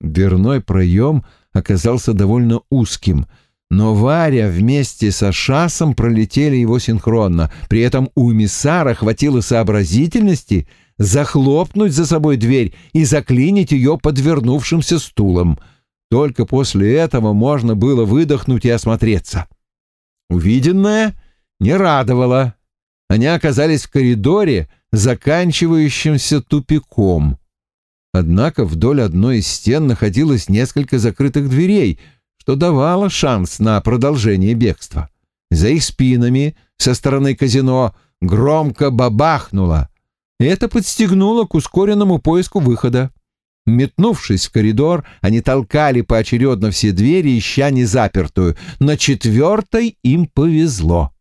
Дверной проем оказался довольно узким, но Варя вместе со Шасом пролетели его синхронно. При этом у эмиссара хватило сообразительности захлопнуть за собой дверь и заклинить ее подвернувшимся стулом. Только после этого можно было выдохнуть и осмотреться. Увиденное не радовало. Они оказались в коридоре, заканчивающемся тупиком. Однако вдоль одной из стен находилось несколько закрытых дверей, что давало шанс на продолжение бегства. За их спинами со стороны казино громко бабахнуло. Это подстегнуло к ускоренному поиску выхода. Метнувшись в коридор, они толкали поочередно все двери, ища незапертую. На четвертой им повезло.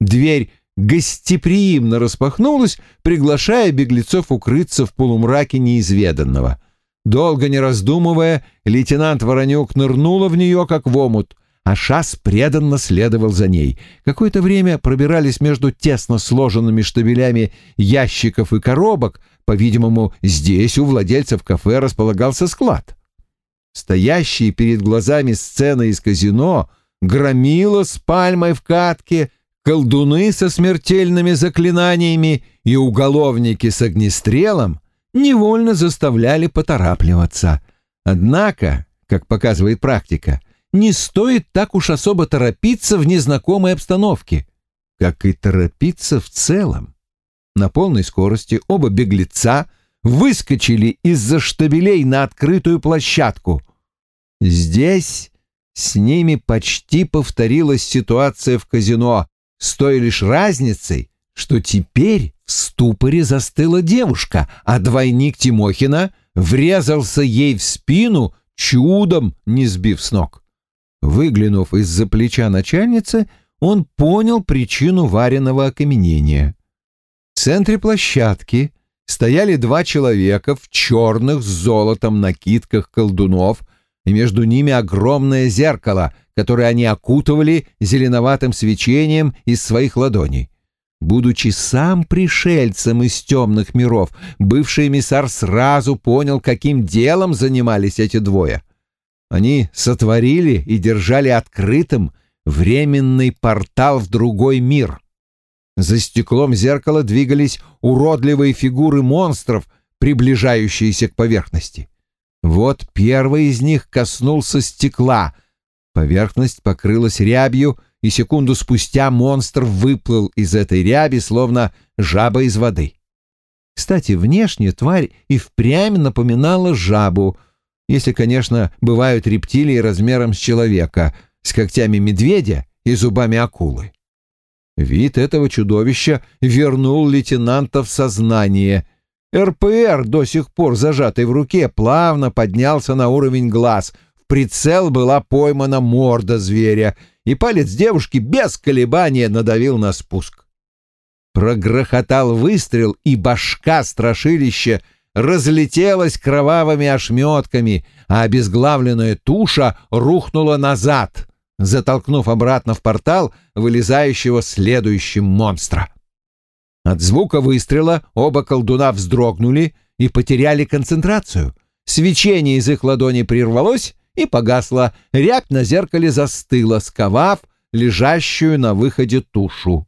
Дверь гостеприимно распахнулась, приглашая беглецов укрыться в полумраке неизведанного. Долго не раздумывая, лейтенант Воронюк нырнула в нее, как в омут, а Шас преданно следовал за ней. Какое-то время пробирались между тесно сложенными штабелями ящиков и коробок, по-видимому, здесь у владельцев кафе располагался склад. Стоящие перед глазами сцены из казино, громила с пальмой в катке — колдуны со смертельными заклинаниями и уголовники с огнестрелом невольно заставляли поторапливаться. Однако, как показывает практика, не стоит так уж особо торопиться в незнакомой обстановке, как и торопиться в целом. На полной скорости оба беглеца выскочили из-за штабелей на открытую площадку. Здесь с ними почти повторилась ситуация в казино, с той лишь разницей, что теперь в ступоре застыла девушка, а двойник Тимохина врезался ей в спину, чудом не сбив с ног. Выглянув из-за плеча начальницы, он понял причину вареного окаменения. В центре площадки стояли два человека в черных с золотом накидках колдунов, и между ними огромное зеркало, которое они окутывали зеленоватым свечением из своих ладоней. Будучи сам пришельцем из темных миров, бывший эмиссар сразу понял, каким делом занимались эти двое. Они сотворили и держали открытым временный портал в другой мир. За стеклом зеркала двигались уродливые фигуры монстров, приближающиеся к поверхности. Вот первый из них коснулся стекла. Поверхность покрылась рябью, и секунду спустя монстр выплыл из этой ряби, словно жаба из воды. Кстати, внешне тварь и впрямь напоминала жабу, если, конечно, бывают рептилии размером с человека, с когтями медведя и зубами акулы. Вид этого чудовища вернул лейтенанта в сознание, РПР, до сих пор зажатый в руке, плавно поднялся на уровень глаз. В прицел была поймана морда зверя, и палец девушки без колебания надавил на спуск. Прогрохотал выстрел, и башка страшилища разлетелась кровавыми ошметками, а обезглавленная туша рухнула назад, затолкнув обратно в портал вылезающего следующим монстра. От звука выстрела оба колдуна вздрогнули и потеряли концентрацию. Свечение из их ладони прервалось и погасло. Рябь на зеркале застыла, сковав лежащую на выходе тушу.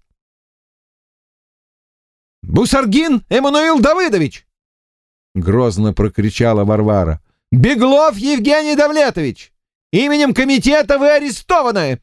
«Бусаргин Эммануил Давыдович!» — грозно прокричала Варвара. «Беглов Евгений Давлетович! Именем комитета вы арестованы!»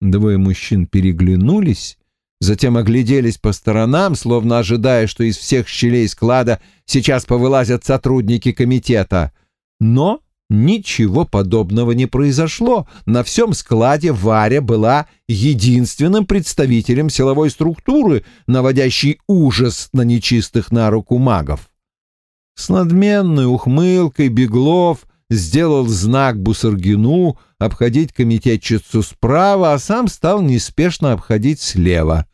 Двое мужчин переглянулись затем огляделись по сторонам, словно ожидая, что из всех щелей склада сейчас повылазят сотрудники комитета. Но ничего подобного не произошло. На всем складе Варя была единственным представителем силовой структуры, наводящей ужас на нечистых на руку магов. С надменной ухмылкой Беглов сделал знак Бусаргину обходить комитетчицу справа, а сам стал неспешно обходить слева.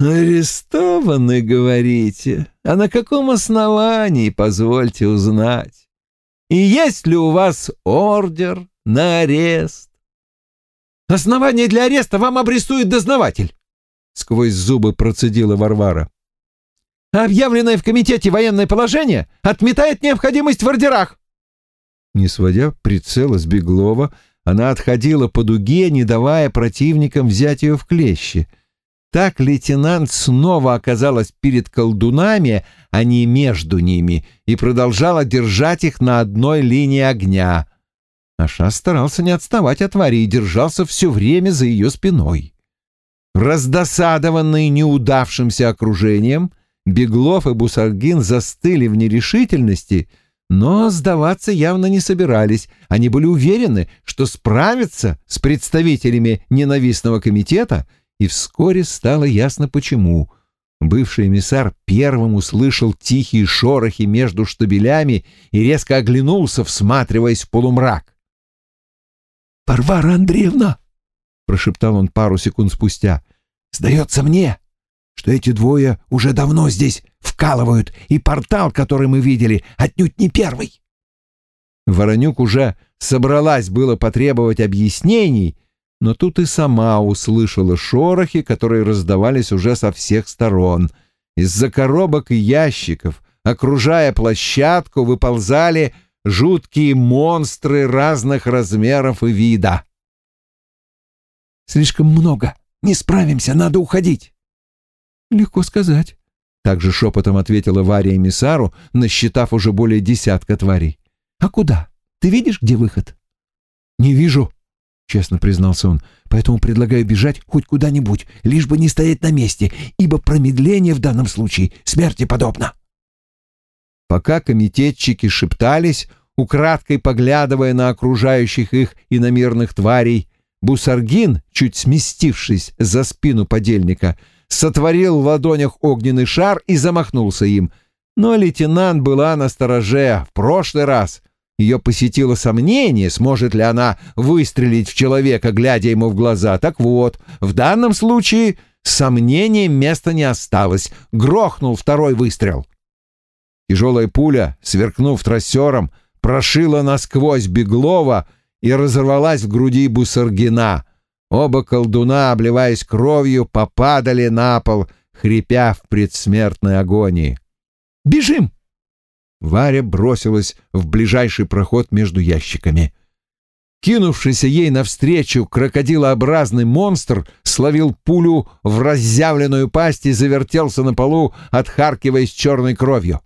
«Арестованы, говорите? А на каком основании, позвольте узнать? И есть ли у вас ордер на арест?» «Основание для ареста вам обрисует дознаватель», — сквозь зубы процедила Варвара. объявленное в комитете военное положение отметает необходимость в ордерах. Не сводя прицела с Беглова, она отходила по дуге, не давая противникам взять ее в клещи. Так лейтенант снова оказалась перед колдунами, а не между ними, и продолжала держать их на одной линии огня. Аша старался не отставать от Вари и держался все время за ее спиной. Раздосадованные неудавшимся окружением, Беглов и Бусаргин застыли в нерешительности, но сдаваться явно не собирались. Они были уверены, что справятся с представителями ненавистного комитета, и вскоре стало ясно почему. Бывший эмиссар первым услышал тихие шорохи между штабелями и резко оглянулся, всматриваясь в полумрак. «Варвара Андреевна!» — прошептал он пару секунд спустя. «Сдается мне, что эти двое уже давно здесь вкалывают, и портал, который мы видели, отнюдь не первый». Воронюк уже собралась было потребовать объяснений, но тут и сама услышала шорохи, которые раздавались уже со всех сторон. Из-за коробок и ящиков, окружая площадку, выползали жуткие монстры разных размеров и вида. «Слишком много. Не справимся, надо уходить». «Легко сказать», — также шепотом ответила Варя эмиссару, насчитав уже более десятка тварей. «А куда? Ты видишь, где выход?» «Не вижу», — честно признался он, «поэтому предлагаю бежать хоть куда-нибудь, лишь бы не стоять на месте, ибо промедление в данном случае смерти подобно». Пока комитетчики шептались, украдкой поглядывая на окружающих их иномерных тварей, Бусаргин, чуть сместившись за спину подельника, сотворил в ладонях огненный шар и замахнулся им. Но лейтенант была на стороже. В прошлый раз ее посетило сомнение, сможет ли она выстрелить в человека, глядя ему в глаза. Так вот, в данном случае сомнением места не осталось. Грохнул второй выстрел. Тяжелая пуля, сверкнув трассером, прошила насквозь Беглова и разорвалась в груди Бусаргина. Оба колдуна, обливаясь кровью, попадали на пол, хрипя в предсмертной агонии. «Бежим!» Варя бросилась в ближайший проход между ящиками. Кинувшийся ей навстречу крокодилообразный монстр словил пулю в разъявленную пасть и завертелся на полу, отхаркиваясь черной кровью.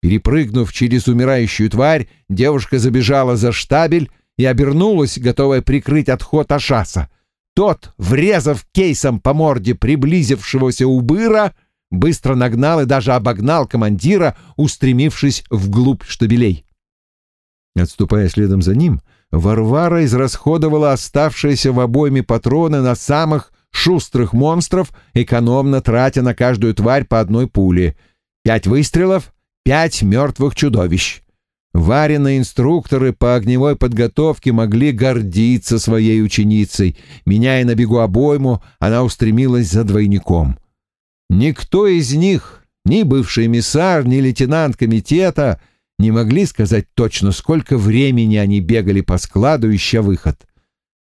Перепрыгнув через умирающую тварь, девушка забежала за штабель и обернулась, готовая прикрыть отход Ашаса. Тот, врезав кейсом по морде приблизившегося убыра, быстро нагнал и даже обогнал командира, устремившись вглубь штабелей. Отступая следом за ним, Варвара израсходовала оставшиеся в обойме патроны на самых шустрых монстров, экономно тратя на каждую тварь по одной пуле. Пять выстрелов пять мертвых чудовищ. Вареные инструкторы по огневой подготовке могли гордиться своей ученицей. Меняя на бегу обойму, она устремилась за двойником. Никто из них, ни бывший эмиссар, ни лейтенант комитета, не могли сказать точно, сколько времени они бегали по складу, ища выход.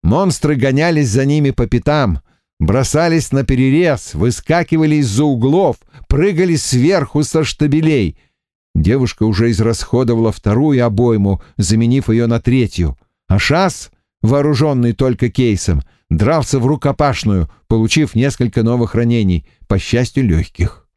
Монстры гонялись за ними по пятам, бросались на перерез, выскакивали из-за углов, прыгали сверху со штабелей — Девушка уже израсходовала вторую обойму, заменив ее на третью, а Шас, вооруженный только кейсом, дрался в рукопашную, получив несколько новых ранений, по счастью, легких.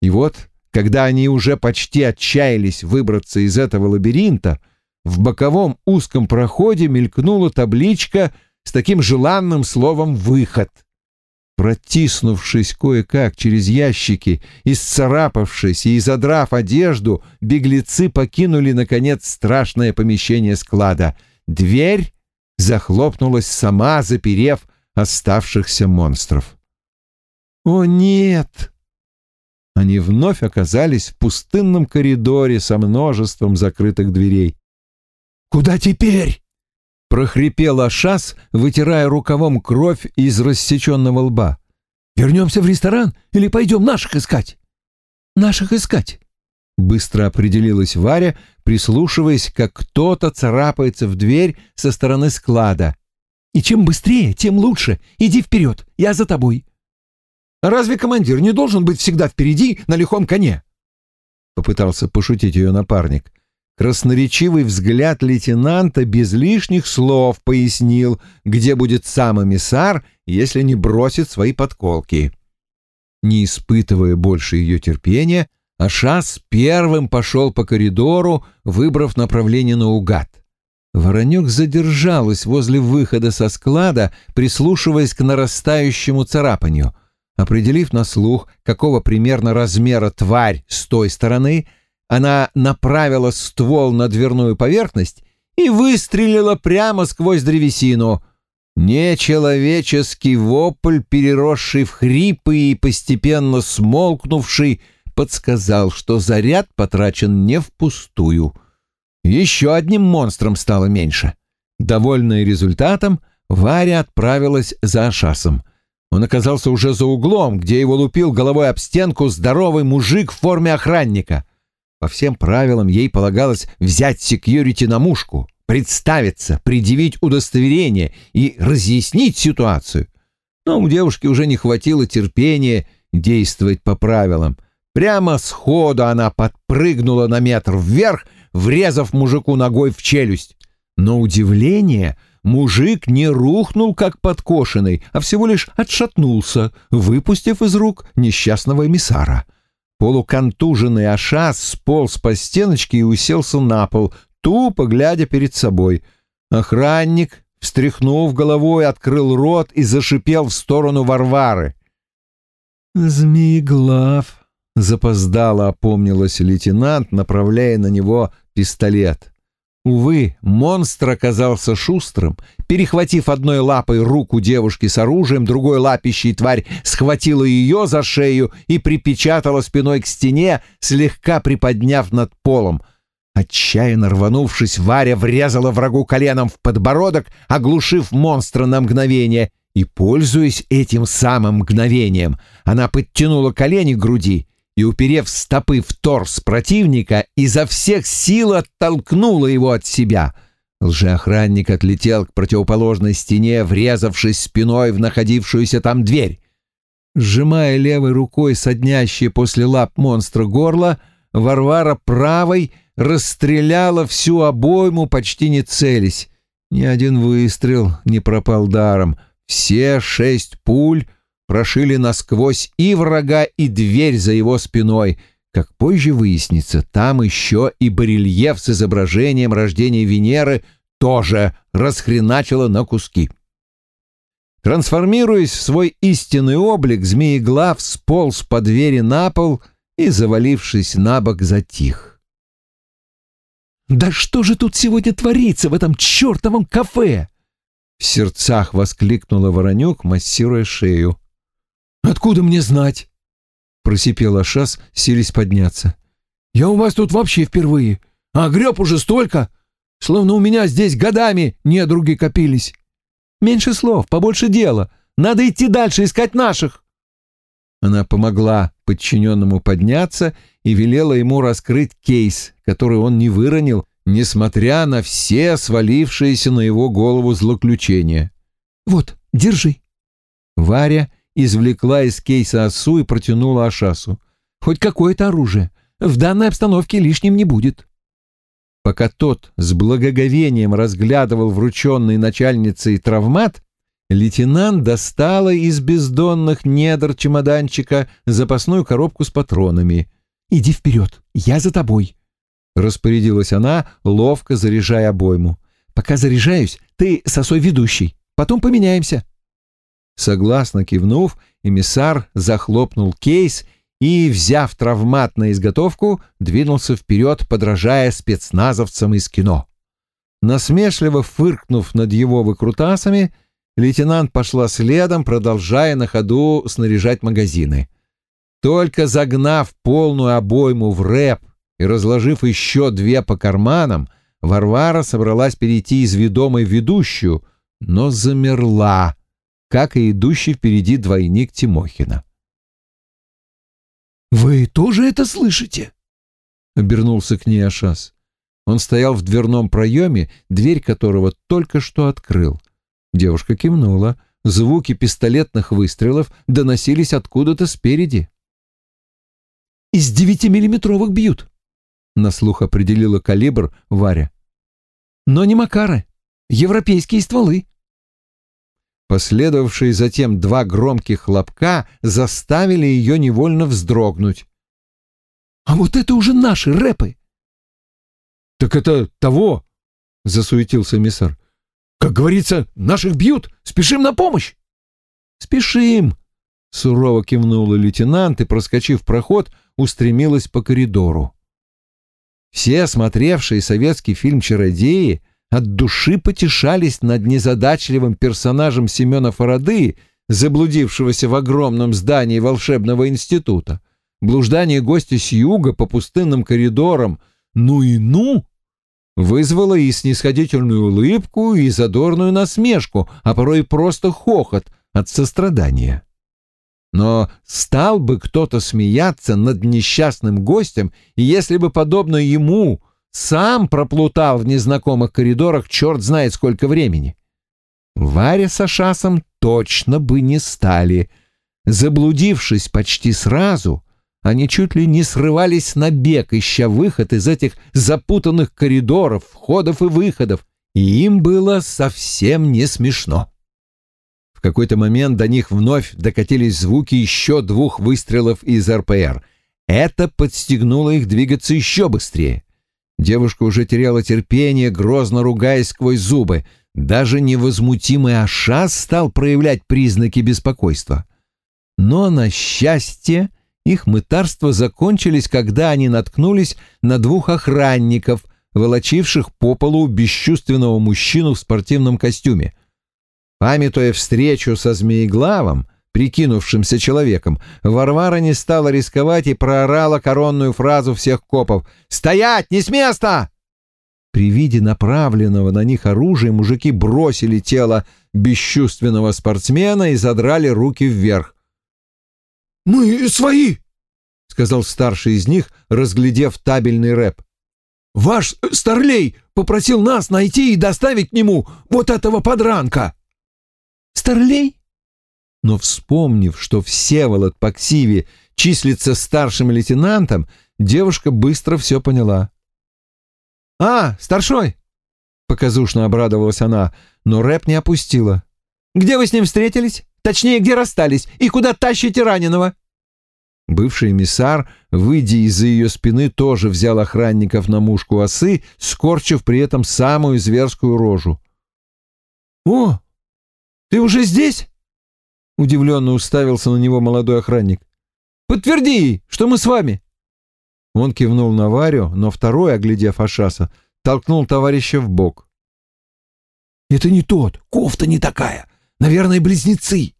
И вот, когда они уже почти отчаялись выбраться из этого лабиринта, в боковом узком проходе мелькнула табличка с таким желанным словом «выход». Протиснувшись кое-как через ящики, исцарапавшись и задрав одежду, беглецы покинули, наконец, страшное помещение склада. Дверь захлопнулась сама, заперев оставшихся монстров. «О, нет!» Они вновь оказались в пустынном коридоре со множеством закрытых дверей. «Куда теперь?» — прохрипел Ашас, вытирая рукавом кровь из рассеченного лба. «Вернемся в ресторан или пойдем наших искать?» «Наших искать», — быстро определилась Варя, прислушиваясь, как кто-то царапается в дверь со стороны склада. «И чем быстрее, тем лучше. Иди вперед, я за тобой». Разве командир не должен быть всегда впереди на лихом коне?» Попытался пошутить ее напарник. Красноречивый взгляд лейтенанта без лишних слов пояснил, где будет сам эмиссар, если не бросит свои подколки. Не испытывая больше ее терпения, Ашас первым пошел по коридору, выбрав направление наугад. Воронюк задержалась возле выхода со склада, прислушиваясь к нарастающему царапанию. Определив на слух, какого примерно размера тварь с той стороны, она направила ствол на дверную поверхность и выстрелила прямо сквозь древесину. Нечеловеческий вопль, переросший в хрипы и постепенно смолкнувший, подсказал, что заряд потрачен не впустую — еще одним монстром стало меньше. Довольная результатом, Варя отправилась за Ашасом. Он оказался уже за углом, где его лупил головой об стенку здоровый мужик в форме охранника. По всем правилам ей полагалось взять секьюрити на мушку, представиться, предъявить удостоверение и разъяснить ситуацию. Но у девушки уже не хватило терпения действовать по правилам. Прямо сходу она подпрыгнула на метр вверх врезав мужику ногой в челюсть. Но удивление, мужик не рухнул как подкошенный, а всего лишь отшатнулся, выпустив из рук несчастного эмиссара. Полуконтуженный Ашас сполз по стеночке и уселся на пол, тупо глядя перед собой. Охранник, встряхнув головой, открыл рот и зашипел в сторону Варвары. «Змееглав!» — запоздало опомнилась лейтенант, направляя на него пистолет. Увы, монстр оказался шустрым. Перехватив одной лапой руку девушки с оружием, другой лапищей тварь схватила ее за шею и припечатала спиной к стене, слегка приподняв над полом. Отчаянно рванувшись, Варя врезала врагу коленом в подбородок, оглушив монстра на мгновение, и, пользуясь этим самым мгновением, она подтянула колени к груди и, уперев стопы в торс противника, изо всех сил оттолкнула его от себя. Лжеохранник отлетел к противоположной стене, врезавшись спиной в находившуюся там дверь. Сжимая левой рукой соднящее после лап монстра горло, Варвара правой расстреляла всю обойму, почти не целясь. Ни один выстрел не пропал даром. Все шесть пуль прошили насквозь и врага, и дверь за его спиной. Как позже выяснится, там еще и барельеф с изображением рождения Венеры тоже расхреначило на куски. Трансформируясь в свой истинный облик, Змееглав сполз по двери на пол и, завалившись на бок, затих. «Да что же тут сегодня творится в этом чертовом кафе?» В сердцах воскликнула Воронюк, массируя шею. «Откуда мне знать?» — просипел Ашас, сились подняться. «Я у вас тут вообще впервые, а греб уже столько, словно у меня здесь годами недруги копились. Меньше слов, побольше дела. Надо идти дальше, искать наших». Она помогла подчиненному подняться и велела ему раскрыть кейс, который он не выронил, несмотря на все свалившиеся на его голову злоключения. «Вот, держи». Варя извлекла из кейса осу и протянула Ашасу. «Хоть какое-то оружие. В данной обстановке лишним не будет». Пока тот с благоговением разглядывал врученный начальницей травмат, лейтенант достала из бездонных недр чемоданчика запасную коробку с патронами. «Иди вперед, я за тобой», — распорядилась она, ловко заряжая обойму. «Пока заряжаюсь, ты сосой ведущий, потом поменяемся». Согласно кивнув, эмиссар захлопнул кейс и, взяв травмат на изготовку, двинулся вперед, подражая спецназовцам из кино. Насмешливо фыркнув над его выкрутасами, лейтенант пошла следом, продолжая на ходу снаряжать магазины. Только загнав полную обойму в рэп и разложив еще две по карманам, Варвара собралась перейти из ведомой в ведущую, но замерла, как и идущий впереди двойник Тимохина. «Вы тоже это слышите?» — обернулся к ней Ашас. Он стоял в дверном проеме, дверь которого только что открыл. Девушка кивнула, звуки пистолетных выстрелов доносились откуда-то спереди. «Из девятимиллиметровых бьют», — на слух определила калибр Варя. «Но не Макары, европейские стволы». Последовавшие затем два громких хлопка заставили ее невольно вздрогнуть. «А вот это уже наши рэпы!» «Так это того!» — засуетился миссар. «Как говорится, наших бьют! Спешим на помощь!» «Спешим!» — сурово кивнула лейтенант и, проскочив проход, устремилась по коридору. Все смотревшие советский фильм «Чародеи» от души потешались над незадачливым персонажем Семена Фарады, заблудившегося в огромном здании волшебного института. Блуждание гостя с юга по пустынным коридорам «ну и ну» вызвало и снисходительную улыбку, и задорную насмешку, а порой просто хохот от сострадания. Но стал бы кто-то смеяться над несчастным гостем, если бы, подобно ему, сам проплутал в незнакомых коридорах черт знает сколько времени. Варя с Ашасом точно бы не стали. Заблудившись почти сразу, они чуть ли не срывались на бег, ища выход из этих запутанных коридоров, входов и выходов, и им было совсем не смешно. В какой-то момент до них вновь докатились звуки еще двух выстрелов из РПР. Это подстегнуло их двигаться еще быстрее. Девушка уже теряла терпение, грозно ругаясь сквозь зубы. Даже невозмутимый Ашас стал проявлять признаки беспокойства. Но, на счастье, их мытарства закончились, когда они наткнулись на двух охранников, волочивших по полу бесчувственного мужчину в спортивном костюме. Памятуя встречу со Змееглавом, прикинувшимся человеком, Варвара не стала рисковать и проорала коронную фразу всех копов «Стоять! Не с места!» При виде направленного на них оружия мужики бросили тело бесчувственного спортсмена и задрали руки вверх. «Мы свои!» — сказал старший из них, разглядев табельный рэп. «Ваш Старлей попросил нас найти и доставить к нему вот этого подранка!» «Старлей?» Но, вспомнив, что Всеволод по ксиве числится старшим лейтенантом, девушка быстро все поняла. «А, старшой!» — показушно обрадовалась она, но рэп не опустила. «Где вы с ним встретились? Точнее, где расстались? И куда тащите раненого?» Бывший эмиссар, выйдя из-за ее спины, тоже взял охранников на мушку осы, скорчив при этом самую зверскую рожу. «О, ты уже здесь?» Удивленно уставился на него молодой охранник. «Подтверди, что мы с вами!» Он кивнул на Варю, но второй, оглядев Ашаса, толкнул товарища в бок. «Это не тот, кофта не такая. Наверное, близнецы».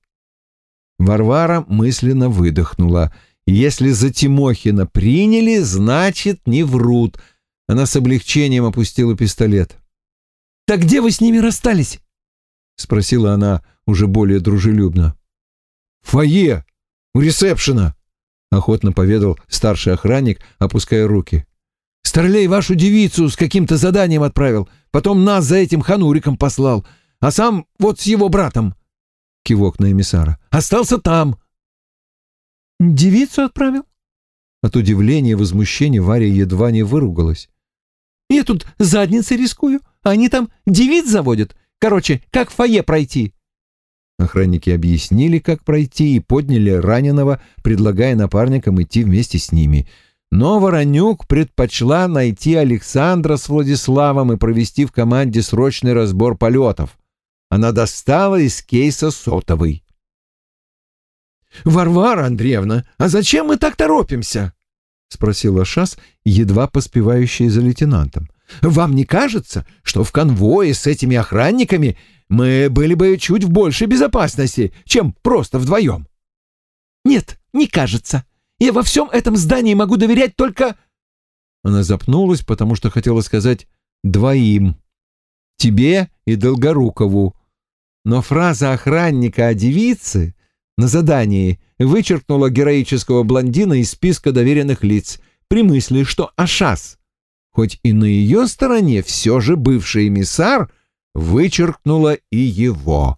Варвара мысленно выдохнула. «Если за Тимохина приняли, значит, не врут». Она с облегчением опустила пистолет. «Так где вы с ними расстались?» — спросила она уже более дружелюбно фойе, у ресепшена», — охотно поведал старший охранник, опуская руки. «Старлей вашу девицу с каким-то заданием отправил, потом нас за этим хануриком послал, а сам вот с его братом». Кивок на эмиссара. «Остался там». «Девицу отправил?» От удивления и возмущения Варя едва не выругалась. «Я тут задницей рискую, а они там девиц заводят. Короче, как в фойе пройти?» Охранники объяснили, как пройти, и подняли раненого, предлагая напарникам идти вместе с ними. Но Воронюк предпочла найти Александра с Владиславом и провести в команде срочный разбор полетов. Она достала из кейса сотовый. «Варвара Андреевна, а зачем мы так торопимся?» — спросила Шас, едва поспевающая за лейтенантом. «Вам не кажется, что в конвое с этими охранниками мы были бы чуть в большей безопасности, чем просто вдвоем. Нет, не кажется. Я во всем этом здании могу доверять только... Она запнулась, потому что хотела сказать «двоим». Тебе и Долгорукову. Но фраза охранника о девице на задании вычеркнула героического блондина из списка доверенных лиц при мысли, что Ашас, хоть и на ее стороне все же бывший эмиссар — вычеркнула и его.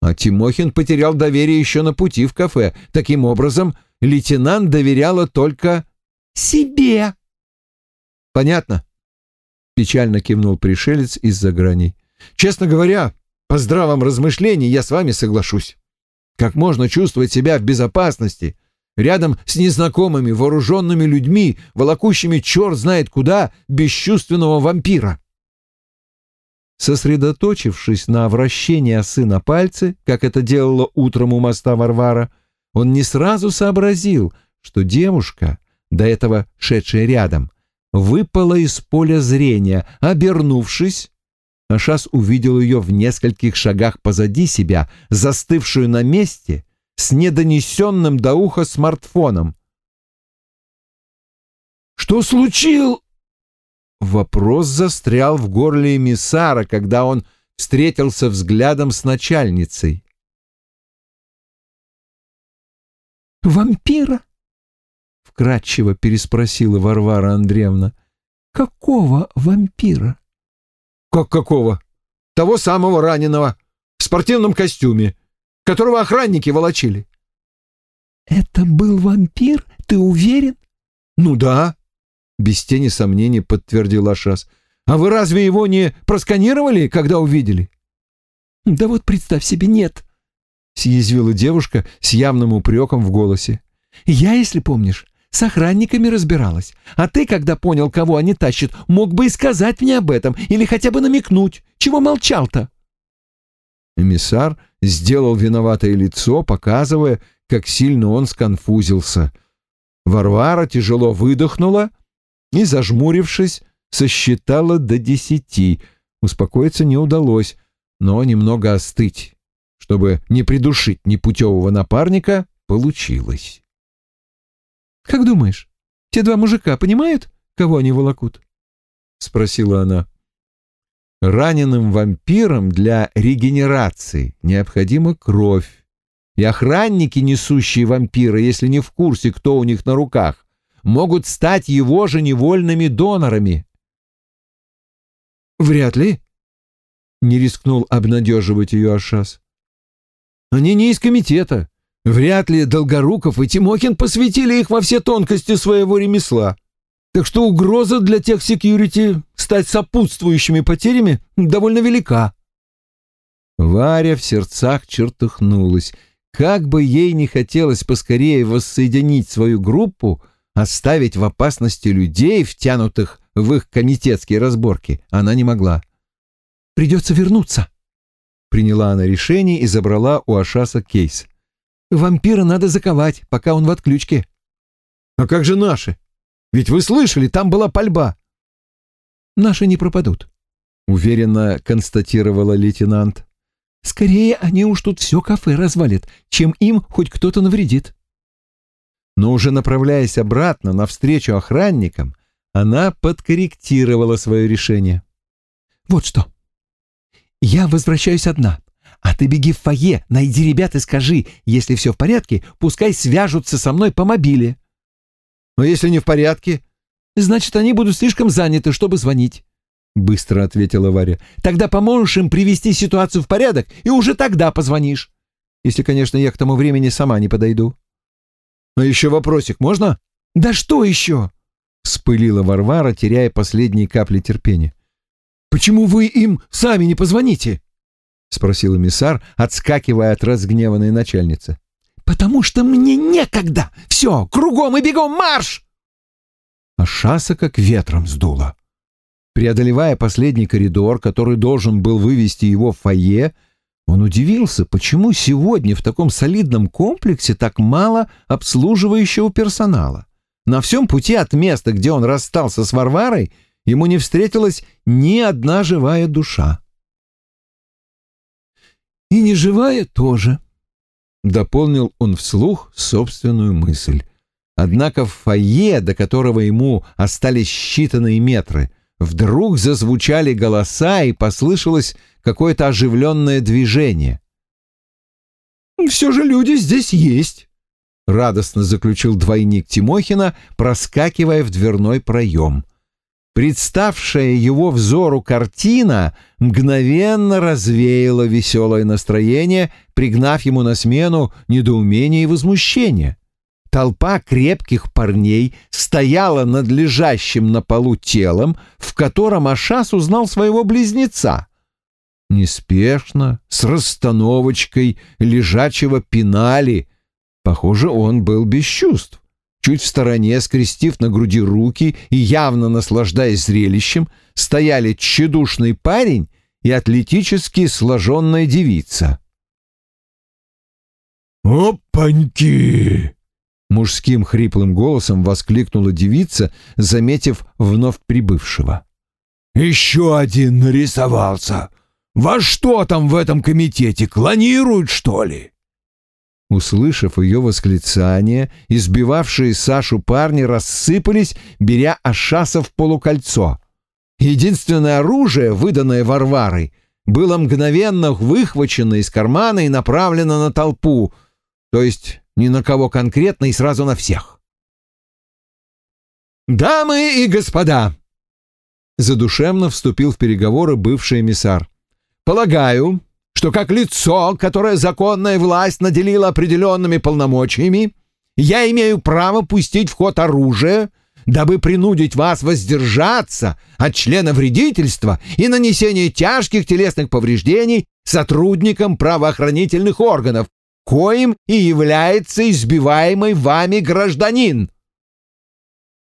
А Тимохин потерял доверие еще на пути в кафе. Таким образом, лейтенант доверяла только себе. Понятно? Печально кивнул пришелец из-за граней. Честно говоря, по здравом размышлении я с вами соглашусь. Как можно чувствовать себя в безопасности рядом с незнакомыми вооруженными людьми, волокущими черт знает куда бесчувственного вампира? Сосредоточившись на вращении осы на пальце, как это делала утром у моста Варвара, он не сразу сообразил, что девушка, до этого шедшая рядом, выпала из поля зрения. Обернувшись, Ашас увидел ее в нескольких шагах позади себя, застывшую на месте, с недонесенным до уха смартфоном. «Что случил?» Вопрос застрял в горле эмиссара, когда он встретился взглядом с начальницей. «Вампира?» — вкратчиво переспросила Варвара Андреевна. «Какого вампира?» «Как какого? Того самого раненого, в спортивном костюме, которого охранники волочили». «Это был вампир? Ты уверен?» «Ну да», — без тени сомнений подтвердил Ашас. «А вы разве его не просканировали, когда увидели?» «Да вот представь себе, нет», — съязвила девушка с явным упреком в голосе. «Я, если помнишь, с охранниками разбиралась. А ты, когда понял, кого они тащат, мог бы и сказать мне об этом или хотя бы намекнуть. Чего молчал-то?» Эмиссар сделал виноватое лицо, показывая, как сильно он сконфузился. Варвара тяжело выдохнула и, зажмурившись, сосчитала до десяти. Успокоиться не удалось, но немного остыть, чтобы не придушить непутевого напарника, получилось. «Как думаешь, те два мужика понимают, кого они волокут?» — спросила она. «Раненым вампирам для регенерации необходима кровь, и охранники, несущие вампира, если не в курсе, кто у них на руках, могут стать его же невольными донорами». «Вряд ли», — не рискнул обнадеживать ее Ашас. «Они не из комитета. Вряд ли Долгоруков и Тимохин посвятили их во все тонкости своего ремесла. Так что угроза для тех секьюрити стать сопутствующими потерями довольно велика. Варя в сердцах чертыхнулась. Как бы ей не хотелось поскорее воссоединить свою группу, оставить в опасности людей, втянутых в их комитетские разборки, она не могла. «Придется вернуться», — приняла она решение и забрала у Ашаса кейс. Вампира надо заковать, пока он в отключке. А как же наши? Ведь вы слышали, там была пальба. Наши не пропадут, уверенно констатировала лейтенант. Скорее они уж тут все кафе развалят, чем им хоть кто-то навредит. Но уже направляясь обратно навстречу охранникам, она подкорректировала свое решение. «Вот что. Я возвращаюсь одна. А ты беги в фойе, найди ребят и скажи, если все в порядке, пускай свяжутся со мной по мобиле. Но если не в порядке? Значит, они будут слишком заняты, чтобы звонить. Быстро ответила Варя. Тогда поможешь им привести ситуацию в порядок, и уже тогда позвонишь. Если, конечно, я к тому времени сама не подойду. А еще вопросик можно? Да что еще? Вспылила Варвара, теряя последние капли терпения. Почему вы им сами не позвоните? — спросил эмиссар, отскакивая от разгневанной начальницы. «Потому что мне некогда! Все, кругом и бегом марш!» А шасса как ветром сдуло. Преодолевая последний коридор, который должен был вывести его в фойе, он удивился, почему сегодня в таком солидном комплексе так мало обслуживающего персонала. На всем пути от места, где он расстался с Варварой, ему не встретилась ни одна живая душа. И неживая тоже. Дополнил он вслух собственную мысль. Однако в фойе, до которого ему остались считанные метры, вдруг зазвучали голоса и послышалось какое-то оживленное движение. «Все же люди здесь есть», — радостно заключил двойник Тимохина, проскакивая в дверной проем. Представшая его взору картина мгновенно развеяла веселое настроение, пригнав ему на смену недоумение и возмущение. Толпа крепких парней стояла над лежащим на полу телом, в котором Ашас узнал своего близнеца. Неспешно, с расстановочкой лежачего пинали. Похоже, он был без чувств. Чуть в стороне, скрестив на груди руки и явно наслаждаясь зрелищем, стояли тщедушный парень и атлетически сложенная девица. «Опаньки!» Мужским хриплым голосом воскликнула девица, заметив вновь прибывшего. «Еще один нарисовался! Во что там в этом комитете? Клонируют, что ли?» Услышав ее восклицание, избивавшие Сашу парни рассыпались, беря Ашаса в полукольцо. Единственное оружие, выданное Варварой, было мгновенно выхвачено из кармана и направлено на толпу, то есть ни на кого конкретно и сразу на всех. «Дамы и господа!» Задушевно вступил в переговоры бывший эмиссар. «Полагаю, что как лицо, которое законная власть наделила определенными полномочиями, я имею право пустить в ход оружие, дабы принудить вас воздержаться от члена вредительства и нанесения тяжких телесных повреждений сотрудникам правоохранительных органов, коим и является избиваемый вами гражданин.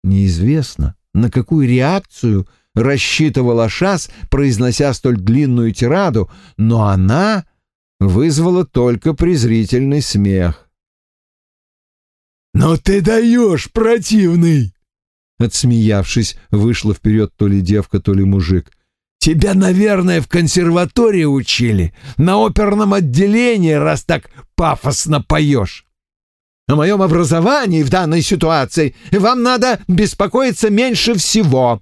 Неизвестно, на какую реакцию рассчитывал Ашас, произнося столь длинную тираду, но она вызвала только презрительный смех. «Но ты даешь, противный!» Отсмеявшись, вышла вперед то ли девка, то ли мужик. «Тебя, наверное, в консерватории учили, на оперном отделении, раз так пафосно поешь!» О моем образовании в данной ситуации вам надо беспокоиться меньше всего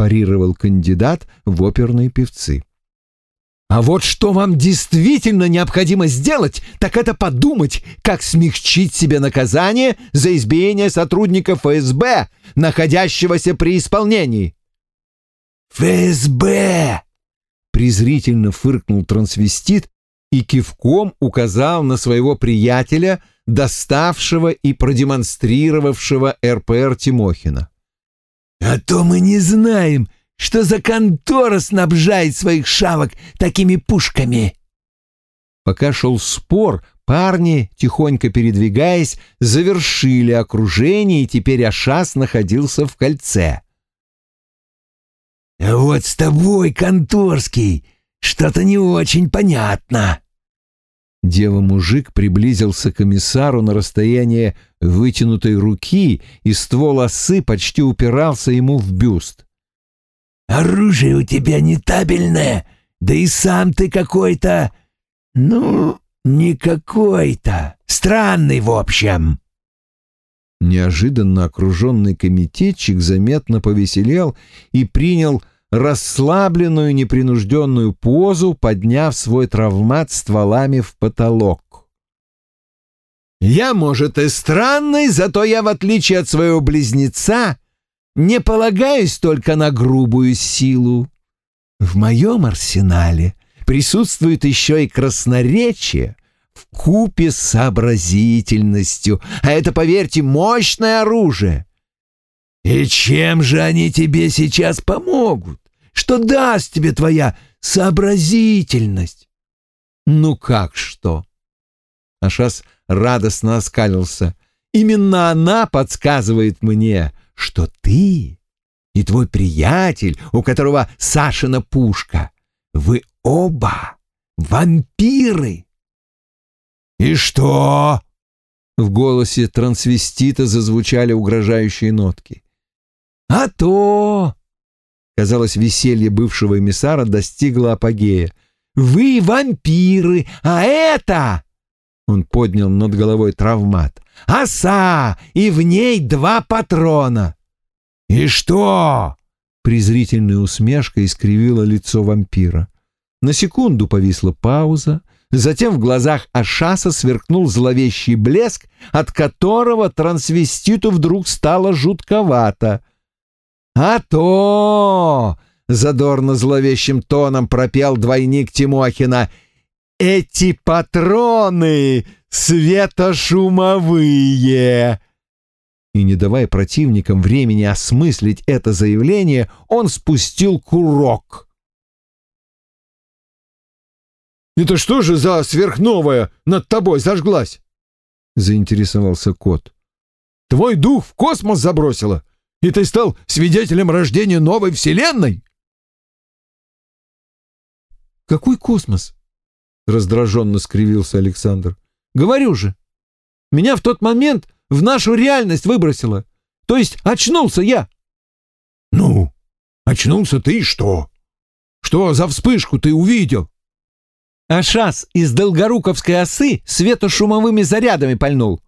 парировал кандидат в оперные певцы. А вот что вам действительно необходимо сделать, так это подумать, как смягчить себе наказание за избиение сотрудника ФСБ, находящегося при исполнении. ФСБ! презрительно фыркнул трансвестит и кивком указал на своего приятеля, доставшего и продемонстрировавшего РПР Тимохина. А то мы не знаем, что за контора снабжает своих шавок такими пушками. Пока шел спор, парни, тихонько передвигаясь, завершили окружение, и теперь Ашас находился в кольце. «Вот с тобой, Конторский, что-то не очень понятно», Дева-мужик приблизился к комиссару на расстояние вытянутой руки, и ствол осы почти упирался ему в бюст. «Оружие у тебя не табельное, да и сам ты какой-то... Ну, не какой-то. Странный, в общем». Неожиданно окруженный комитетчик заметно повеселел и принял расслабленную непринужденную позу, подняв свой травмат стволами в потолок. «Я, может, и странный, зато я, в отличие от своего близнеца, не полагаюсь только на грубую силу. В моем арсенале присутствует еще и красноречие в купе сообразительностью, а это, поверьте, мощное оружие». «И чем же они тебе сейчас помогут? Что даст тебе твоя сообразительность?» «Ну как что?» Ашас радостно оскалился. «Именно она подсказывает мне, что ты и твой приятель, у которого Сашина пушка, вы оба вампиры!» «И что?» В голосе трансвестита зазвучали угрожающие нотки. «А то!» Казалось, веселье бывшего эмиссара достигло апогея. «Вы вампиры, а это...» Он поднял над головой травмат. «Оса! И в ней два патрона!» «И что?» Презрительная усмешка искривила лицо вампира. На секунду повисла пауза, затем в глазах Ашаса сверкнул зловещий блеск, от которого трансвеститу вдруг стало жутковато. «А то!» — задорно зловещим тоном пропел двойник Тимохина. «Эти патроны светошумовые!» И, не давая противникам времени осмыслить это заявление, он спустил курок. «Это что же за сверхновая над тобой зажглась?» — заинтересовался кот. «Твой дух в космос забросило, и ты стал свидетелем рождения новой вселенной?» «Какой космос?» — раздраженно скривился Александр. «Говорю же, меня в тот момент в нашу реальность выбросило. То есть очнулся я». «Ну, очнулся ты что? Что за вспышку ты увидел?» Ашас из Долгоруковской осы светошумовыми зарядами пальнул.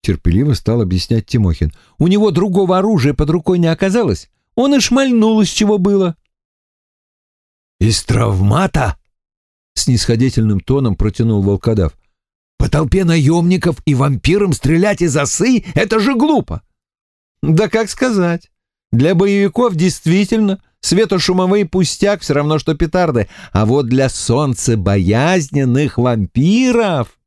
Терпеливо стал объяснять Тимохин. У него другого оружия под рукой не оказалось. Он и шмальнул, из чего было. «Из травмата?» — снисходительным тоном протянул волкодав. «По толпе наемников и вампирам стрелять из осы — это же глупо!» «Да как сказать. Для боевиков действительно светошумовые пустяк все равно, что петарды. А вот для солнцебоязненных вампиров